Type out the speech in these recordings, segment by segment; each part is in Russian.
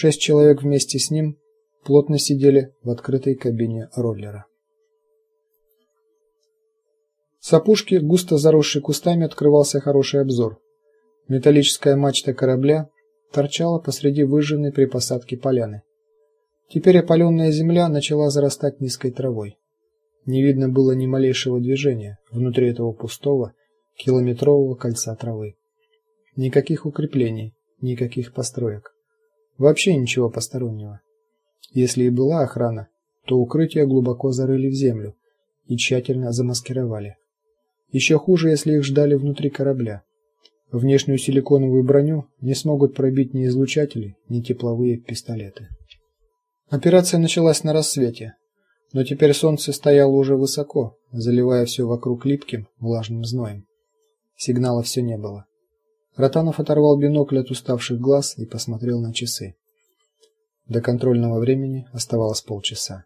Шесть человек вместе с ним плотно сидели в открытой кабине роллера. С опушки, густо заросшей кустами, открывался хороший обзор. Металлическая мачта корабля торчала посреди выжженной при посадке поляны. Теперь опаленная земля начала зарастать низкой травой. Не видно было ни малейшего движения внутри этого пустого километрового кольца травы. Никаких укреплений, никаких построек. Вообще ничего постороннего. Если и была охрана, то укрытия глубоко зарыли в землю и тщательно замаскировали. Еще хуже, если их ждали внутри корабля. Внешнюю силиконовую броню не смогут пробить ни излучатели, ни тепловые пистолеты. Операция началась на рассвете, но теперь солнце стояло уже высоко, заливая все вокруг липким, влажным зноем. Сигнала все не было. Ротанов оторвал бинокль от уставших глаз и посмотрел на часы. До контрольного времени оставалось полчаса.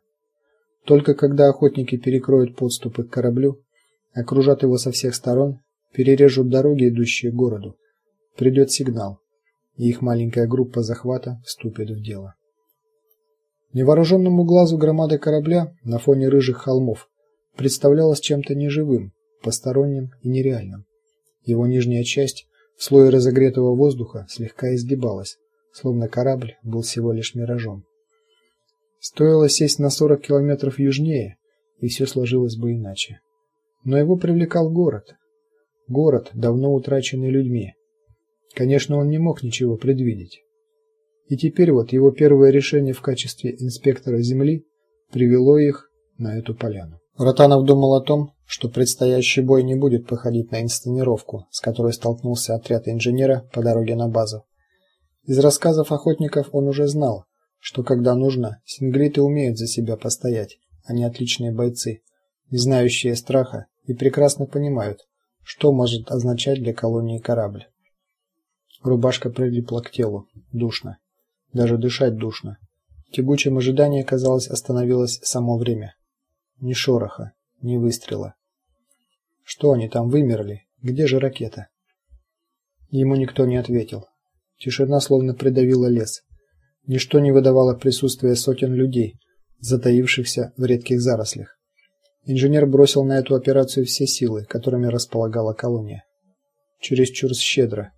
Только когда охотники перекроют подступы к кораблю, окружат его со всех сторон, перережут дороги, идущие к городу, придет сигнал, и их маленькая группа захвата вступит в дело. Невооруженному глазу громада корабля на фоне рыжих холмов представлялась чем-то неживым, посторонним и нереальным. Его нижняя часть в слое разогретого воздуха слегка изгибалась, словно корабль был всего лишь миражом. Стоило сесть на 40 километров южнее, и все сложилось бы иначе. Но его привлекал город. Город, давно утраченный людьми. Конечно, он не мог ничего предвидеть. И теперь вот его первое решение в качестве инспектора земли привело их на эту поляну. Ротанов думал о том, что предстоящий бой не будет походить на инсценировку, с которой столкнулся отряд инженера по дороге на базу. Из рассказов охотников он уже знал, что когда нужно, синглиты умеют за себя постоять, они отличные бойцы, не знающие страха и прекрасно понимают, что может означать для колонии корабль. Рубашка прилипла к телу, душно. Даже дышать душно. В тягучем ожидании, казалось, остановилось само время. Ни шороха, ни выстрела. Что они там вымерли? Где же ракета? Ему никто не ответил. Тишина словно придавила лес. Ничто не выдавало присутствия сотен людей, затаившихся в редких зарослях. Инженер бросил на эту операцию все силы, которыми располагала колония. Чересчур щедро,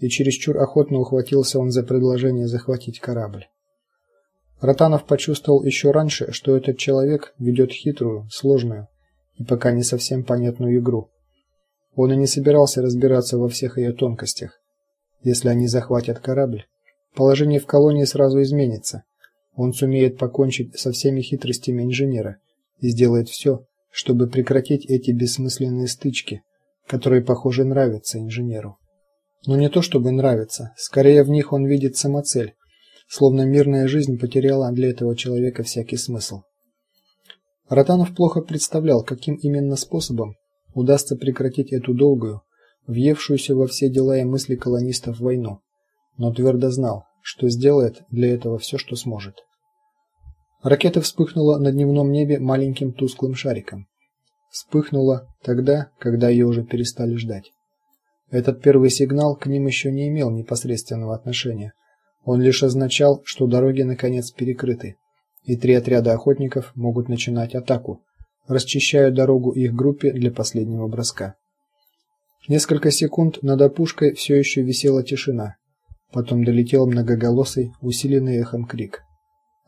и чересчур охотно ухватился он за предложение захватить корабль. Ротанов почувствовал еще раньше, что этот человек ведет хитрую, сложную и пока не совсем понятную игру. Он и не собирался разбираться во всех ее тонкостях. Если они захватят корабль, положение в колонии сразу изменится. Он сумеет покончить со всеми хитростями инженера и сделает все, чтобы прекратить эти бессмысленные стычки, которые, похоже, нравятся инженеру. Но не то чтобы нравятся, скорее в них он видит самоцель, словно мирная жизнь потеряла для этого человека всякий смысл. Ротанов плохо представлял, каким именно способом удастся прекратить эту долгую, въевшуюся во все дела и мысли колонистов войну, но твердо знал, что сделает для этого все, что сможет. Ракета вспыхнула на дневном небе маленьким тусклым шариком. Вспыхнула тогда, когда ее уже перестали ждать. Этот первый сигнал к ним еще не имел непосредственного отношения. Он лишь означал, что дороги наконец перекрыты и три отряда охотников могут начинать атаку, расчищая дорогу их группе для последнего броска. Несколько секунд над опушкой все еще висела тишина. Потом долетел многоголосый, усиленный эхом крик.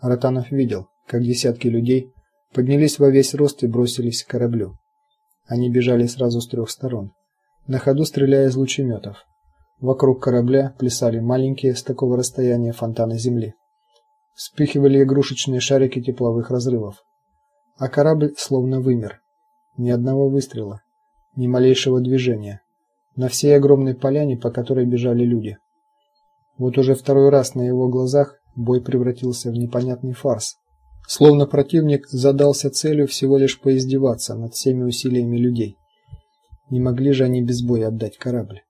Ротанов видел, как десятки людей поднялись во весь рост и бросились к кораблю. Они бежали сразу с трех сторон, на ходу стреляя из лучеметов. Вокруг корабля плясали маленькие с такого расстояния фонтаны земли вспыхивали игрушечные шарики тепловых разрывов. А корабль словно вымер. Ни одного выстрела, ни малейшего движения на всей огромной поляне, по которой бежали люди. Вот уже второй раз на его глазах бой превратился в непонятный фарс. Словно противник задался целью всего лишь поиздеваться над всеми усилиями людей. Не могли же они без боя отдать корабль.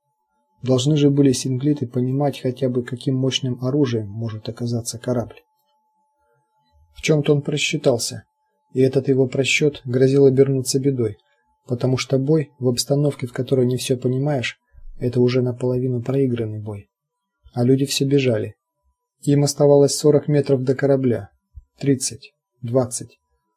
Должны же были синглиты понимать хотя бы каким мощным оружием может оказаться корабль. В чем то он просчитался, и этот его просчет грозил обернуться бедой, потому что бой в обстановке, в которой не все понимаешь, это уже наполовину проигранный бой. А люди все бежали. Им оставалось 40 метров до корабля. 30, 20.